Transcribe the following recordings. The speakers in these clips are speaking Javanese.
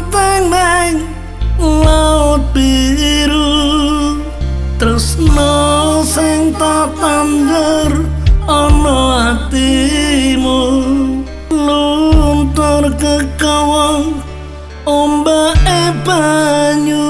Lempeng nang laut biru. Tresno sing tatandar ono atimu Luntur kekawang ombak e banyu.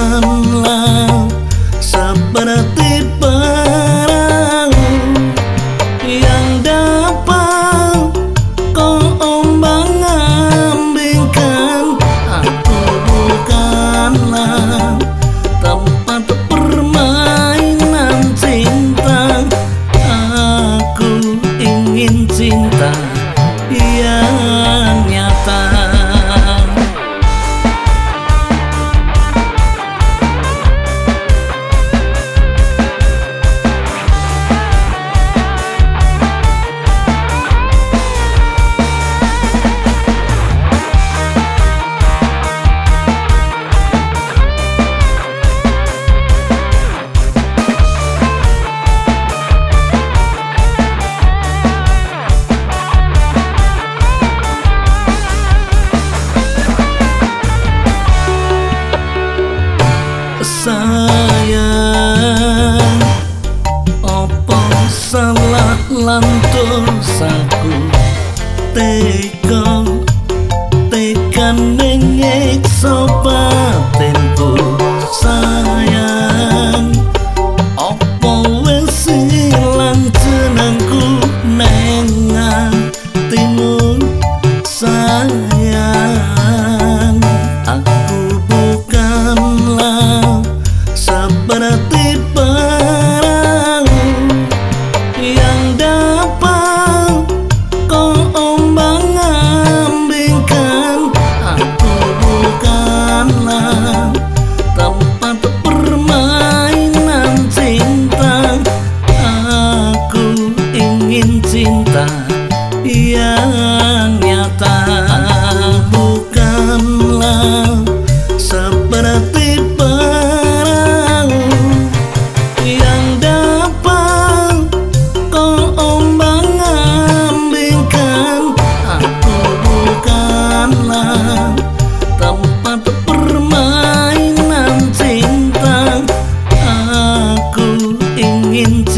الأيام salah lantur saku. Teki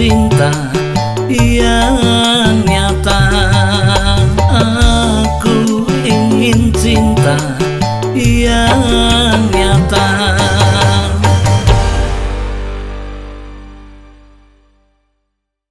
cinta yang nyata. Aku ingin cinta yang